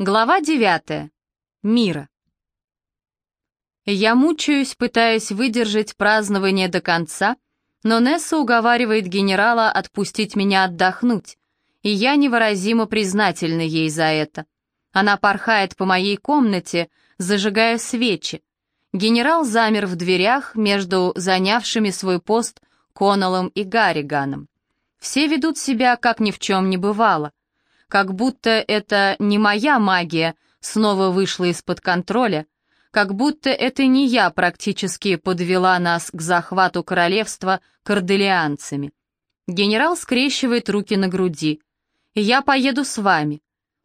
Глава девятая. Мира. Я мучаюсь, пытаясь выдержать празднование до конца, но Несса уговаривает генерала отпустить меня отдохнуть, и я невыразимо признательна ей за это. Она порхает по моей комнате, зажигая свечи. Генерал замер в дверях между занявшими свой пост Коннеллом и Гарриганом. Все ведут себя, как ни в чем не бывало — как будто это не моя магия снова вышла из-под контроля, как будто это не я практически подвела нас к захвату королевства корделианцами. Генерал скрещивает руки на груди. «Я поеду с вами».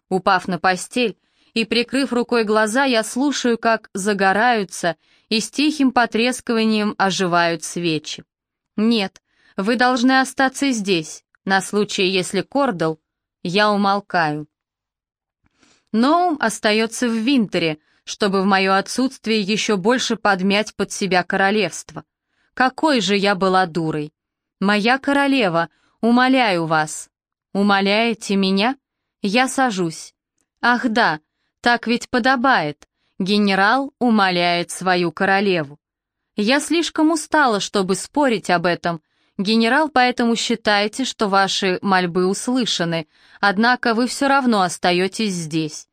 Упав на постель и прикрыв рукой глаза, я слушаю, как загораются и с тихим потрескиванием оживают свечи. «Нет, вы должны остаться здесь, на случай, если Кордал я умолкаю. Ноум остается в Винтере, чтобы в мое отсутствие еще больше подмять под себя королевство. Какой же я была дурой! Моя королева, умоляю вас. Умоляете меня? Я сажусь. Ах да, так ведь подобает. Генерал умоляет свою королеву. Я слишком устала, чтобы спорить об этом, Генерал, поэтому считаете, что ваши мольбы услышаны, однако вы все равно остаетесь здесь.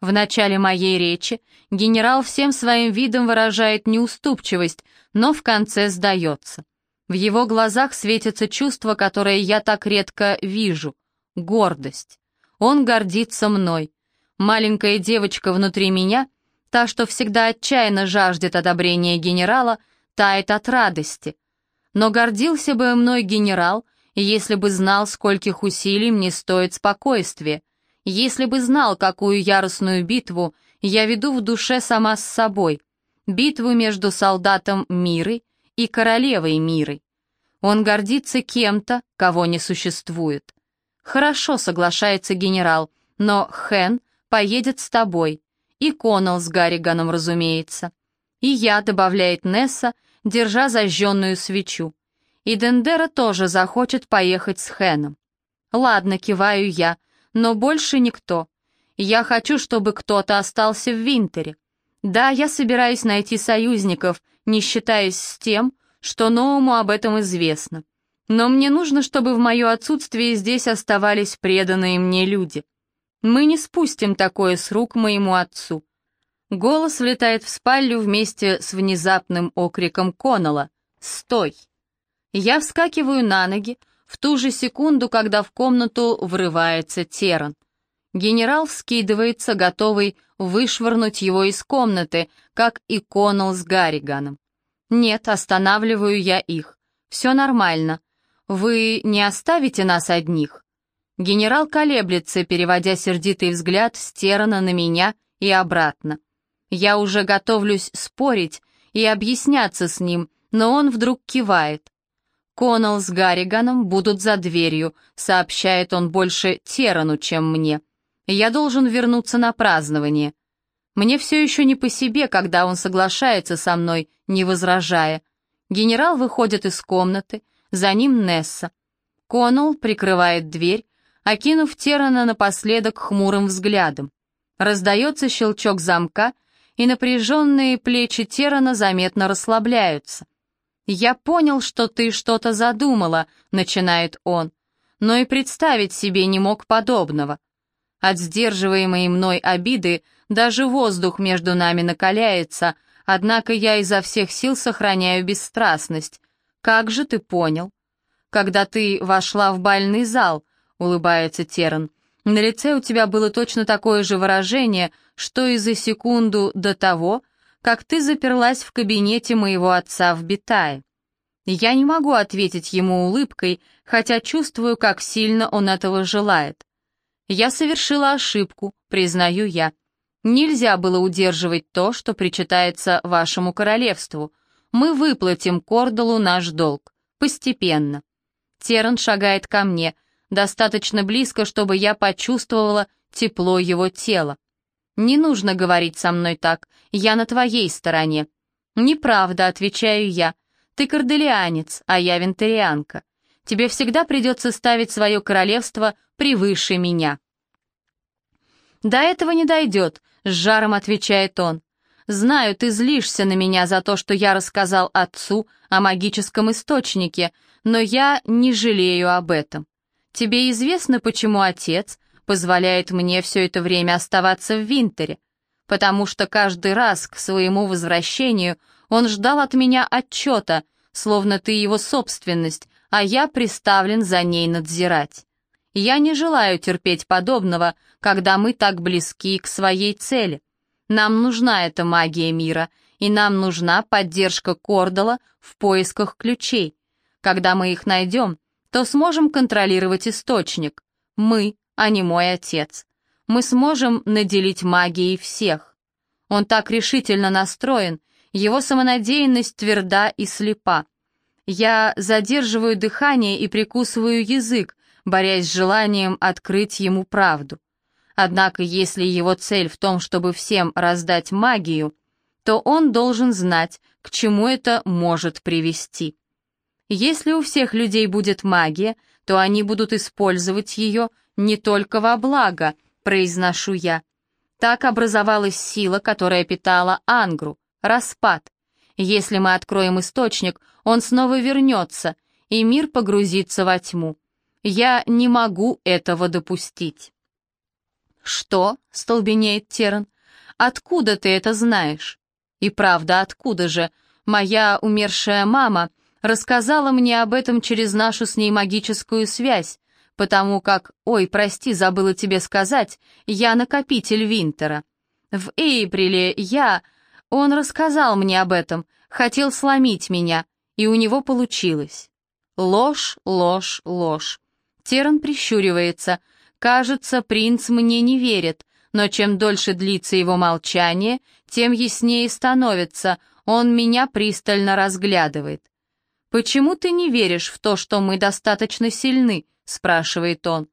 В начале моей речи генерал всем своим видом выражает неуступчивость, но в конце сдается. В его глазах светится чувство, которое я так редко вижу — гордость. Он гордится мной. Маленькая девочка внутри меня, та, что всегда отчаянно жаждет одобрения генерала, тает от радости — но гордился бы мной генерал, если бы знал, скольких усилий мне стоит спокойствие, если бы знал, какую яростную битву я веду в душе сама с собой, битву между солдатом Миры и королевой Миры. Он гордится кем-то, кого не существует. Хорошо, соглашается генерал, но Хэн поедет с тобой. И Коннелл с Гарриганом, разумеется. И я, добавляет Несса, держа зажженную свечу. И Дендера тоже захочет поехать с Хэном. Ладно, киваю я, но больше никто. Я хочу, чтобы кто-то остался в Винтере. Да, я собираюсь найти союзников, не считаясь с тем, что новому об этом известно. Но мне нужно, чтобы в мое отсутствие здесь оставались преданные мне люди. Мы не спустим такое с рук моему отцу. Голос влетает в спальню вместе с внезапным окриком Коннелла «Стой!». Я вскакиваю на ноги в ту же секунду, когда в комнату врывается Теран. Генерал вскидывается, готовый вышвырнуть его из комнаты, как и Коннелл с Гарриганом. «Нет, останавливаю я их. Все нормально. Вы не оставите нас одних?» Генерал колеблется, переводя сердитый взгляд с Терана на меня и обратно. Я уже готовлюсь спорить и объясняться с ним, но он вдруг кивает. Коннелл с Гарриганом будут за дверью, сообщает он больше Терану, чем мне. Я должен вернуться на празднование. Мне все еще не по себе, когда он соглашается со мной, не возражая. Генерал выходит из комнаты, за ним Несса. Коннелл прикрывает дверь, окинув Терана напоследок хмурым взглядом. Раздается щелчок замка — и напряженные плечи Терана заметно расслабляются. «Я понял, что ты что-то задумала», — начинает он, но и представить себе не мог подобного. От сдерживаемой мной обиды даже воздух между нами накаляется, однако я изо всех сил сохраняю бесстрастность. «Как же ты понял?» «Когда ты вошла в бальный зал», — улыбается Теран, на лице у тебя было точно такое же выражение, что и за секунду до того, как ты заперлась в кабинете моего отца в Битае. Я не могу ответить ему улыбкой, хотя чувствую, как сильно он этого желает. Я совершила ошибку, признаю я. Нельзя было удерживать то, что причитается вашему королевству. Мы выплатим Кордалу наш долг. Постепенно. Теран шагает ко мне — достаточно близко, чтобы я почувствовала тепло его тела. «Не нужно говорить со мной так, я на твоей стороне». «Неправда», — отвечаю я. «Ты корделианец, а я вентарианка. Тебе всегда придется ставить свое королевство превыше меня». «До этого не дойдет», — с жаром отвечает он. «Знаю, ты злишься на меня за то, что я рассказал отцу о магическом источнике, но я не жалею об этом. Тебе известно, почему отец позволяет мне все это время оставаться в Винтере? Потому что каждый раз к своему возвращению он ждал от меня отчета, словно ты его собственность, а я приставлен за ней надзирать. Я не желаю терпеть подобного, когда мы так близки к своей цели. Нам нужна эта магия мира, и нам нужна поддержка Кордала в поисках ключей. Когда мы их найдем, то сможем контролировать источник. Мы, а не мой отец. Мы сможем наделить магией всех. Он так решительно настроен, его самонадеянность тверда и слепа. Я задерживаю дыхание и прикусываю язык, борясь с желанием открыть ему правду. Однако если его цель в том, чтобы всем раздать магию, то он должен знать, к чему это может привести. Если у всех людей будет магия, то они будут использовать ее не только во благо, произношу я. Так образовалась сила, которая питала Ангру, распад. Если мы откроем источник, он снова вернется, и мир погрузится во тьму. Я не могу этого допустить». «Что?» — столбенеет Теран. «Откуда ты это знаешь?» «И правда, откуда же? Моя умершая мама рассказала мне об этом через нашу с ней магическую связь, потому как, ой, прости, забыла тебе сказать, я накопитель Винтера. В Эйприле я... Он рассказал мне об этом, хотел сломить меня, и у него получилось. Ложь, ложь, ложь. Теран прищуривается. Кажется, принц мне не верит, но чем дольше длится его молчание, тем яснее становится, он меня пристально разглядывает. «Почему ты не веришь в то, что мы достаточно сильны?» — спрашивает он.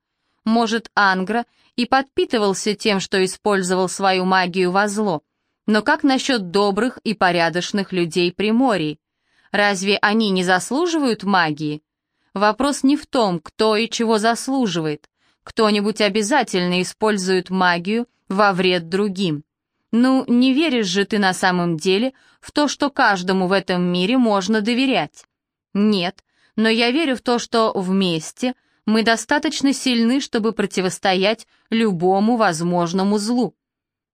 «Может, Ангра и подпитывался тем, что использовал свою магию во зло. Но как насчет добрых и порядочных людей Приморья? Разве они не заслуживают магии? Вопрос не в том, кто и чего заслуживает. Кто-нибудь обязательно использует магию во вред другим. Ну, не веришь же ты на самом деле в то, что каждому в этом мире можно доверять? Нет, но я верю в то, что вместе мы достаточно сильны, чтобы противостоять любому возможному злу.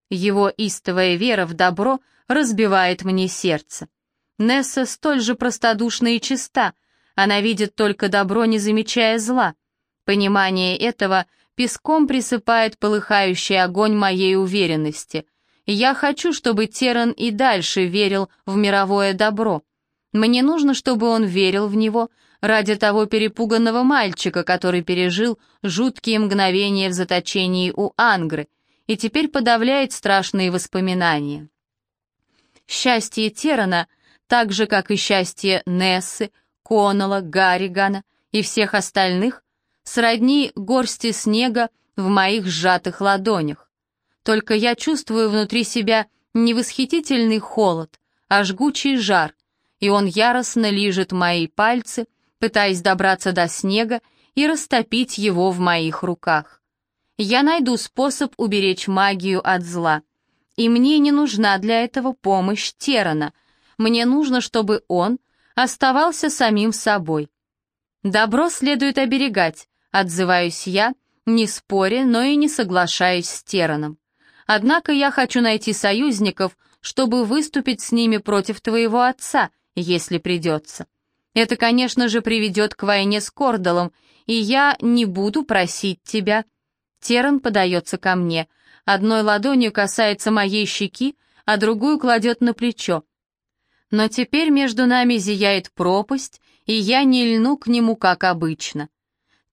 Его истовая вера в добро разбивает мне сердце. Несса столь же простодушна и чиста, она видит только добро, не замечая зла. Понимание этого песком присыпает полыхающий огонь моей уверенности. Я хочу, чтобы Теран и дальше верил в мировое добро. Мне нужно, чтобы он верил в него ради того перепуганного мальчика, который пережил жуткие мгновения в заточении у Ангры и теперь подавляет страшные воспоминания. Счастье Терана, так же, как и счастье Нессы, Коннелла, Гарригана и всех остальных сродни горсти снега в моих сжатых ладонях. Только я чувствую внутри себя не восхитительный холод, а жгучий жар, и он яростно лижет мои пальцы, пытаясь добраться до снега и растопить его в моих руках. Я найду способ уберечь магию от зла. И мне не нужна для этого помощь Терана. Мне нужно, чтобы он оставался самим собой. «Добро следует оберегать», — отзываюсь я, не споря, но и не соглашаясь с Тераном. «Однако я хочу найти союзников, чтобы выступить с ними против твоего отца, если придется. Это, конечно же, приведет к войне с Кордалом, и я не буду просить тебя». Теран подается ко мне, одной ладонью касается моей щеки, а другую кладет на плечо. Но теперь между нами зияет пропасть, и я не льну к нему, как обычно.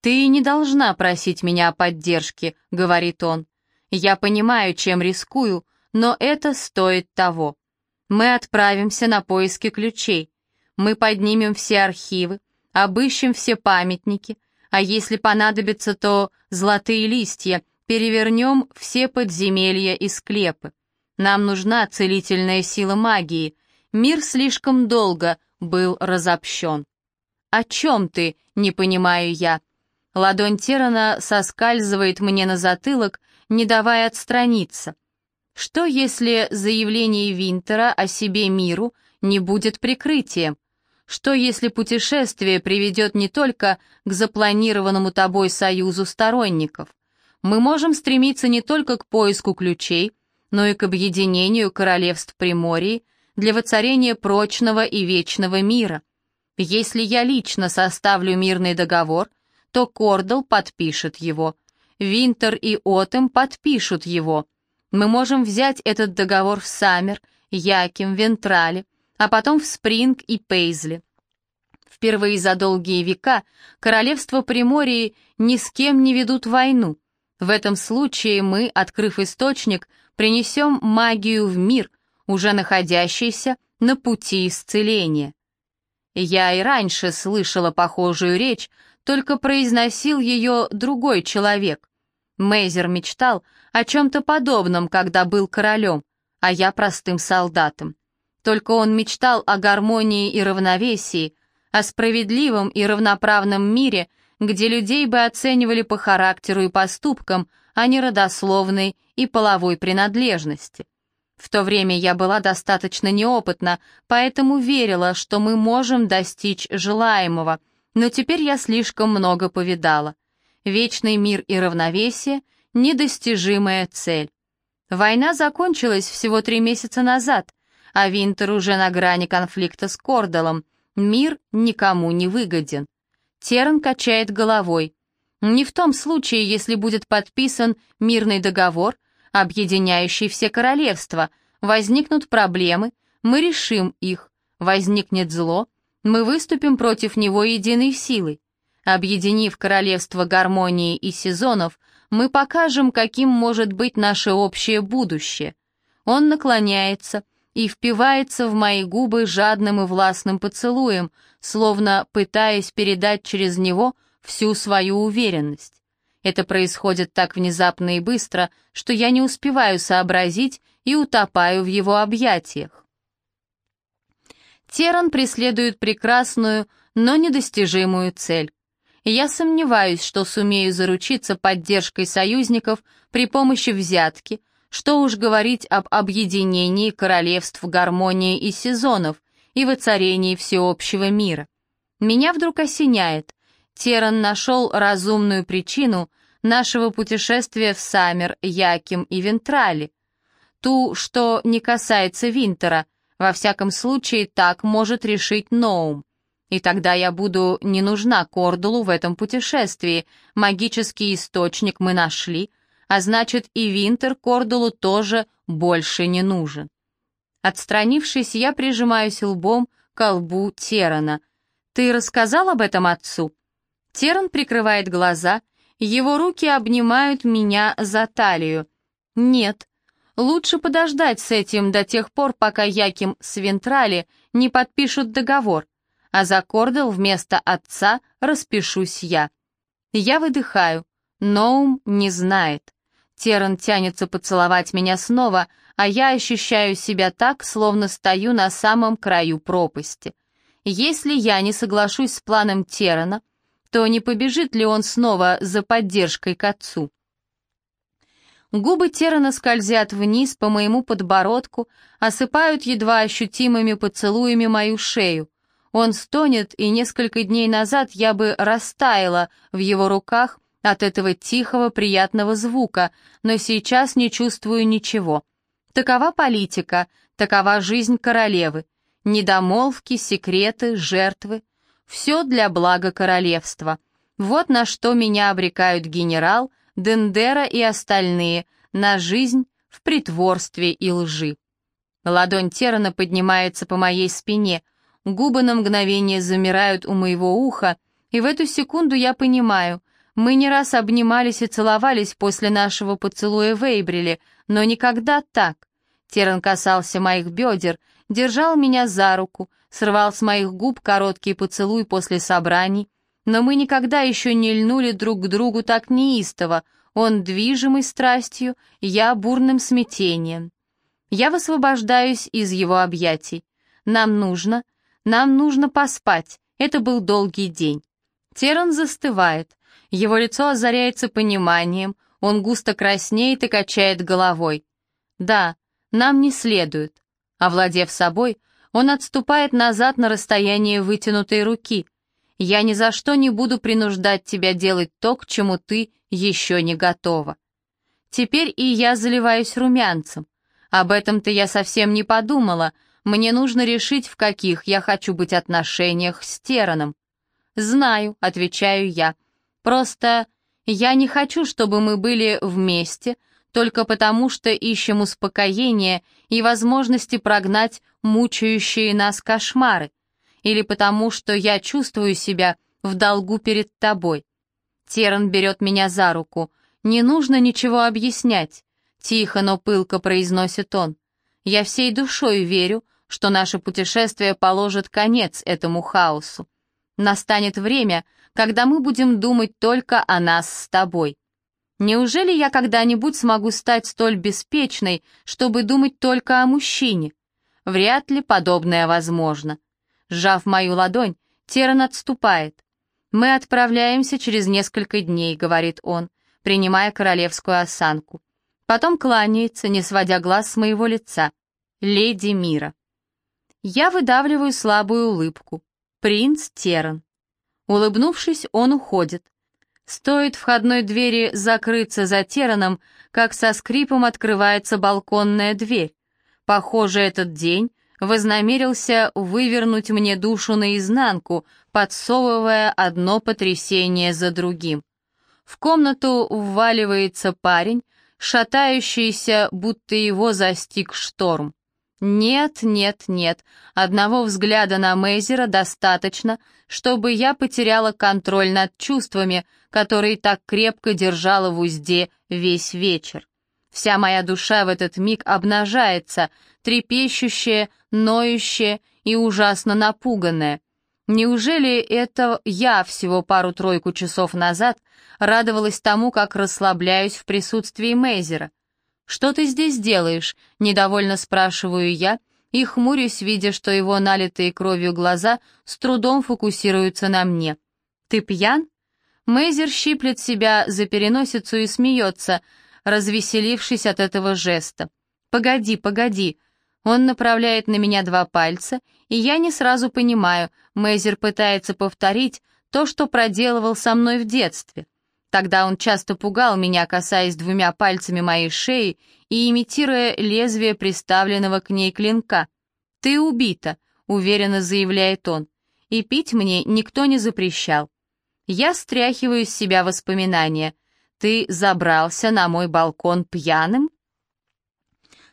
«Ты не должна просить меня о поддержке», — говорит он. «Я понимаю, чем рискую, но это стоит того. Мы отправимся на поиски ключей. Мы поднимем все архивы, обыщем все памятники, а если понадобится, то золотые листья, перевернем все подземелья и склепы. Нам нужна целительная сила магии — Мир слишком долго был разобщен. «О чем ты?» — не понимаю я. Ладонь Терана соскальзывает мне на затылок, не давая отстраниться. Что если заявление Винтера о себе миру не будет прикрытием? Что если путешествие приведет не только к запланированному тобой союзу сторонников? Мы можем стремиться не только к поиску ключей, но и к объединению королевств Приморья для воцарения прочного и вечного мира. Если я лично составлю мирный договор, то Кордл подпишет его, Винтер и Отем подпишут его. Мы можем взять этот договор в Саммер, Яким, Вентрале, а потом в Спринг и Пейзли. Впервые за долгие века королевства Приморья ни с кем не ведут войну. В этом случае мы, открыв источник, принесем магию в мир, уже находящийся на пути исцеления. Я и раньше слышала похожую речь, только произносил ее другой человек. Мейзер мечтал о чем-то подобном, когда был королем, а я простым солдатом. Только он мечтал о гармонии и равновесии, о справедливом и равноправном мире, где людей бы оценивали по характеру и поступкам, а не родословной и половой принадлежности. В то время я была достаточно неопытна, поэтому верила, что мы можем достичь желаемого, но теперь я слишком много повидала. Вечный мир и равновесие — недостижимая цель. Война закончилась всего три месяца назад, а Винтер уже на грани конфликта с Кордалом. Мир никому не выгоден. Терн качает головой. Не в том случае, если будет подписан мирный договор, объединяющий все королевства. Возникнут проблемы, мы решим их. Возникнет зло, мы выступим против него единой силой. Объединив королевство гармонии и сезонов, мы покажем, каким может быть наше общее будущее. Он наклоняется и впивается в мои губы жадным и властным поцелуем, словно пытаясь передать через него всю свою уверенность. Это происходит так внезапно и быстро, что я не успеваю сообразить и утопаю в его объятиях. Теран преследует прекрасную, но недостижимую цель. Я сомневаюсь, что сумею заручиться поддержкой союзников при помощи взятки, что уж говорить об объединении королевств гармонии и сезонов и воцарении всеобщего мира. Меня вдруг осеняет. Теран нашел разумную причину нашего путешествия в Саммер, Яким и Вентрали. Ту, что не касается Винтера, во всяком случае так может решить Ноум. И тогда я буду не нужна Кордулу в этом путешествии, магический источник мы нашли, а значит и Винтер Кордулу тоже больше не нужен. Отстранившись, я прижимаюсь лбом к лбу Терана. «Ты рассказал об этом отцу?» Теран прикрывает глаза, его руки обнимают меня за талию. «Нет, лучше подождать с этим до тех пор, пока Яким с Вентрали не подпишут договор, а за Кордел вместо отца распишусь я». Я выдыхаю. Ноум не знает. Теран тянется поцеловать меня снова, а я ощущаю себя так, словно стою на самом краю пропасти. Если я не соглашусь с планом Терана, то не побежит ли он снова за поддержкой к отцу? Губы Терана скользят вниз по моему подбородку, осыпают едва ощутимыми поцелуями мою шею. Он стонет, и несколько дней назад я бы растаяла в его руках от этого тихого приятного звука, но сейчас не чувствую ничего. Такова политика, такова жизнь королевы. Недомолвки, секреты, жертвы. Все для блага королевства. Вот на что меня обрекают генерал, Дендера и остальные, на жизнь в притворстве и лжи. Ладонь Терана поднимается по моей спине, губы на мгновение замирают у моего уха, и в эту секунду я понимаю, мы не раз обнимались и целовались после нашего поцелуя в Эйбриле, но никогда так. Теран касался моих бедер, держал меня за руку, срывал с моих губ короткий поцелуй после собраний, но мы никогда еще не льнули друг к другу так неистово, он движимый страстью, я бурным смятением. Я высвобождаюсь из его объятий. Нам нужно, нам нужно поспать, это был долгий день. Теран застывает, его лицо озаряется пониманием, Он густо краснеет и качает головой. Да, нам не следует. Овладев собой, он отступает назад на расстояние вытянутой руки. Я ни за что не буду принуждать тебя делать то, к чему ты еще не готова. Теперь и я заливаюсь румянцем. Об этом-то я совсем не подумала. Мне нужно решить, в каких я хочу быть отношениях с Тераном. «Знаю», — отвечаю я. «Просто я не хочу, чтобы мы были вместе, только потому что ищем успокоения и возможности прогнать мучающие нас кошмары, или потому что я чувствую себя в долгу перед тобой. Теран берет меня за руку. «Не нужно ничего объяснять», — тихо, но пылко произносит он. «Я всей душой верю, что наше путешествие положит конец этому хаосу. Настанет время, когда мы будем думать только о нас с тобой. Неужели я когда-нибудь смогу стать столь беспечной, чтобы думать только о мужчине? Вряд ли подобное возможно. Сжав мою ладонь, Теран отступает. «Мы отправляемся через несколько дней», — говорит он принимая королевскую осанку. Потом кланяется, не сводя глаз с моего лица. Леди Мира. Я выдавливаю слабую улыбку. Принц Теран. Улыбнувшись, он уходит. Стоит входной двери закрыться за Тераном, как со скрипом открывается балконная дверь. Похоже, этот день вознамерился вывернуть мне душу наизнанку, подсовывая одно потрясение за другим. В комнату вваливается парень, шатающийся, будто его застиг шторм. Нет, нет, нет, одного взгляда на Мейзера достаточно, чтобы я потеряла контроль над чувствами, которые так крепко держала в узде весь вечер. Вся моя душа в этот миг обнажается, трепещущая, ноющая и ужасно напуганная. Неужели это я всего пару-тройку часов назад радовалась тому, как расслабляюсь в присутствии Мейзера? «Что ты здесь делаешь?» — недовольно спрашиваю я и хмурюсь, видя, что его налитые кровью глаза с трудом фокусируются на мне. «Ты пьян?» Мейзер щиплет себя за переносицу и смеется, развеселившись от этого жеста. «Погоди, погоди!» Он направляет на меня два пальца, и я не сразу понимаю, Мейзер пытается повторить то, что проделывал со мной в детстве. Тогда он часто пугал меня, касаясь двумя пальцами моей шеи и имитируя лезвие приставленного к ней клинка. «Ты убита», — уверенно заявляет он, — «и пить мне никто не запрещал». Я стряхиваю с себя воспоминания. «Ты забрался на мой балкон пьяным?»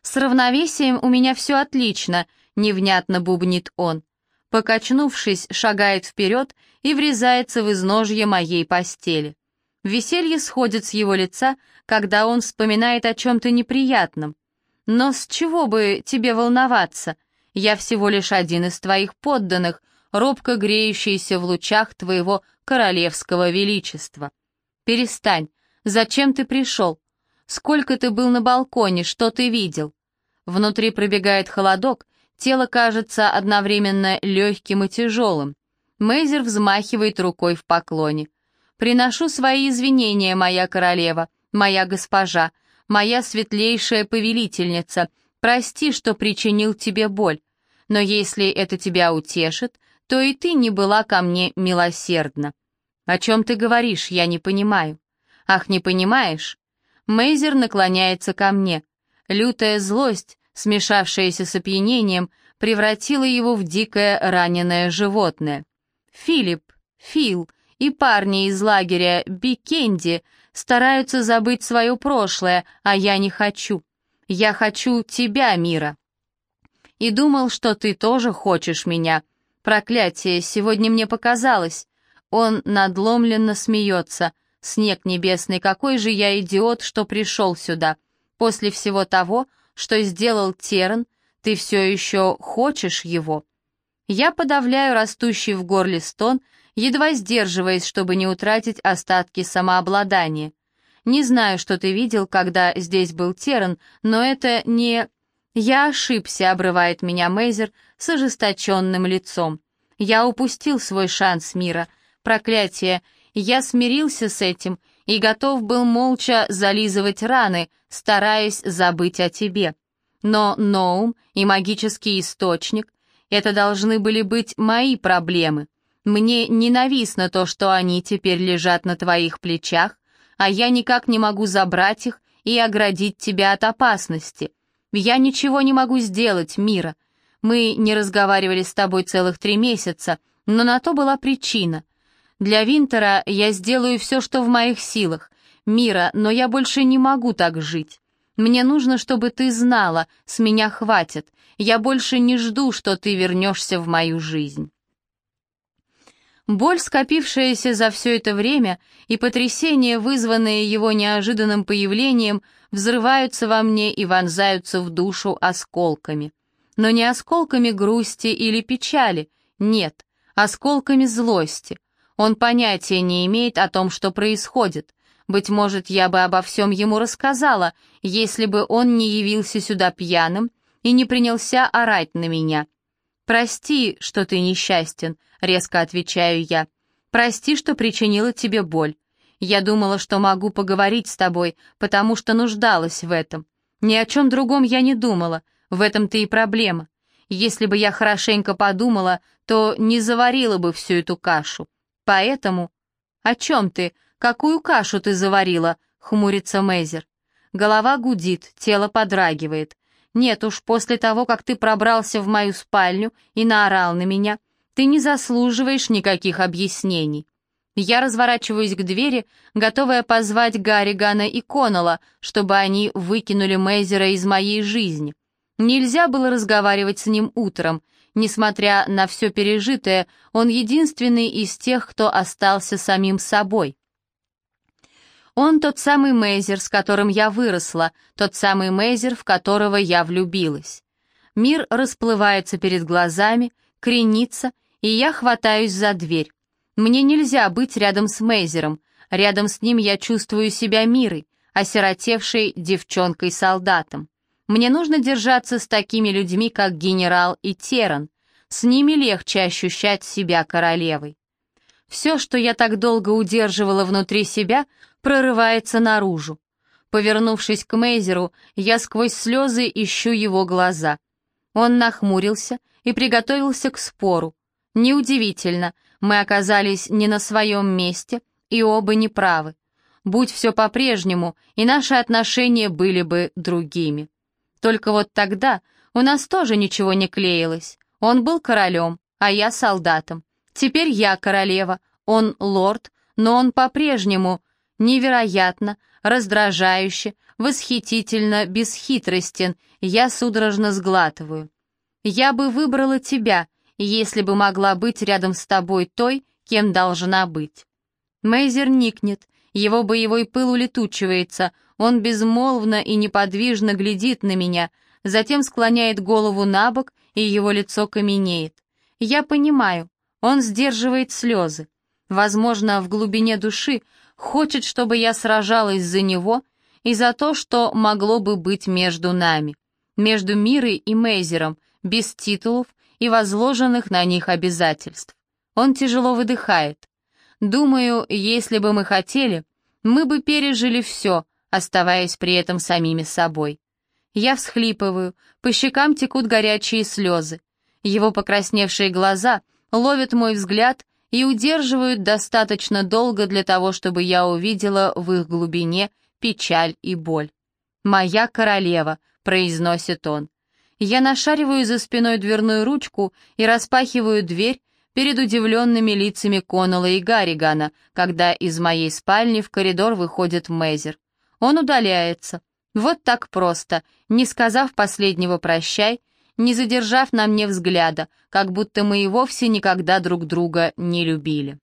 «С равновесием у меня все отлично», — невнятно бубнит он. Покачнувшись, шагает вперед и врезается в изножье моей постели. Веселье сходит с его лица, когда он вспоминает о чем-то неприятном. «Но с чего бы тебе волноваться? Я всего лишь один из твоих подданных, робко греющийся в лучах твоего королевского величества. Перестань. Зачем ты пришел? Сколько ты был на балконе, что ты видел? Внутри пробегает холодок, тело кажется одновременно легким и тяжелым. Мейзер взмахивает рукой в поклоне. «Приношу свои извинения, моя королева, моя госпожа, моя светлейшая повелительница. Прости, что причинил тебе боль. Но если это тебя утешит, то и ты не была ко мне милосердна. О чем ты говоришь, я не понимаю. Ах, не понимаешь? Мейзер наклоняется ко мне. Лютая злость, смешавшаяся с опьянением, превратила его в дикое раненое животное. Филипп, Фил и парни из лагеря Бикенди стараются забыть свое прошлое, а я не хочу. Я хочу тебя, Мира. И думал, что ты тоже хочешь меня. Проклятие, сегодня мне показалось. Он надломленно смеется. Снег небесный, какой же я идиот, что пришел сюда. После всего того, что сделал Терн, ты все еще хочешь его. Я подавляю растущий в горле стон, едва сдерживаясь, чтобы не утратить остатки самообладания. Не знаю, что ты видел, когда здесь был Терн, но это не... Я ошибся, обрывает меня Мейзер с ожесточенным лицом. Я упустил свой шанс мира. Проклятие, я смирился с этим и готов был молча зализывать раны, стараясь забыть о тебе. Но Ноум и магический источник — это должны были быть мои проблемы. Мне ненавистно то, что они теперь лежат на твоих плечах, а я никак не могу забрать их и оградить тебя от опасности. Я ничего не могу сделать, Мира. Мы не разговаривали с тобой целых три месяца, но на то была причина. Для Винтера я сделаю все, что в моих силах. Мира, но я больше не могу так жить. Мне нужно, чтобы ты знала, с меня хватит. Я больше не жду, что ты вернешься в мою жизнь. Боль, скопившаяся за все это время, и потрясение, вызванное его неожиданным появлением, взрываются во мне и вонзаются в душу осколками. Но не осколками грусти или печали, нет, осколками злости. Он понятия не имеет о том, что происходит. Быть может, я бы обо всем ему рассказала, если бы он не явился сюда пьяным и не принялся орать на меня. «Прости, что ты несчастен», — резко отвечаю я. «Прости, что причинила тебе боль. Я думала, что могу поговорить с тобой, потому что нуждалась в этом. Ни о чем другом я не думала, в этом-то и проблема. Если бы я хорошенько подумала, то не заварила бы всю эту кашу. Поэтому... О чем ты? Какую кашу ты заварила? Хмурится Мейзер. Голова гудит, тело подрагивает. Нет уж, после того, как ты пробрался в мою спальню и наорал на меня, ты не заслуживаешь никаких объяснений. Я разворачиваюсь к двери, готовая позвать Гарригана и Коннелла, чтобы они выкинули Мейзера из моей жизни. Нельзя было разговаривать с ним утром. Несмотря на все пережитое, он единственный из тех, кто остался самим собой. Он тот самый Мейзер, с которым я выросла, тот самый Мейзер, в которого я влюбилась. Мир расплывается перед глазами, кренится, и я хватаюсь за дверь. Мне нельзя быть рядом с Мейзером, рядом с ним я чувствую себя мирой, осиротевшей девчонкой-солдатом. Мне нужно держаться с такими людьми, как генерал и Теран. С ними легче ощущать себя королевой. Все, что я так долго удерживала внутри себя, прорывается наружу. Повернувшись к Мейзеру, я сквозь слезы ищу его глаза. Он нахмурился и приготовился к спору. Неудивительно, мы оказались не на своем месте и оба неправы. Будь все по-прежнему, и наши отношения были бы другими. Только вот тогда у нас тоже ничего не клеилось. Он был королем, а я солдатом. Теперь я королева, он лорд, но он по-прежнему Невероятно, раздражающе, восхитительно, бесхитростен, я судорожно сглатываю. Я бы выбрала тебя, если бы могла быть рядом с тобой той, кем должна быть. Мейзер никнет, его боевой пыл улетучивается, он безмолвно и неподвижно глядит на меня, затем склоняет голову на бок, и его лицо каменеет. Я понимаю, он сдерживает слезы. Возможно, в глубине души хочет, чтобы я сражалась за него и за то, что могло бы быть между нами, между Мирой и Мейзером, без титулов и возложенных на них обязательств. Он тяжело выдыхает. Думаю, если бы мы хотели, мы бы пережили все, оставаясь при этом самими собой. Я всхлипываю, по щекам текут горячие слезы. Его покрасневшие глаза ловят мой взгляд и удерживают достаточно долго для того, чтобы я увидела в их глубине печаль и боль. «Моя королева», — произносит он. Я нашариваю за спиной дверную ручку и распахиваю дверь перед удивленными лицами Коннелла и Гарригана, когда из моей спальни в коридор выходит Мейзер. Он удаляется. Вот так просто, не сказав последнего «прощай», не задержав на мне взгляда, как будто мы и вовсе никогда друг друга не любили.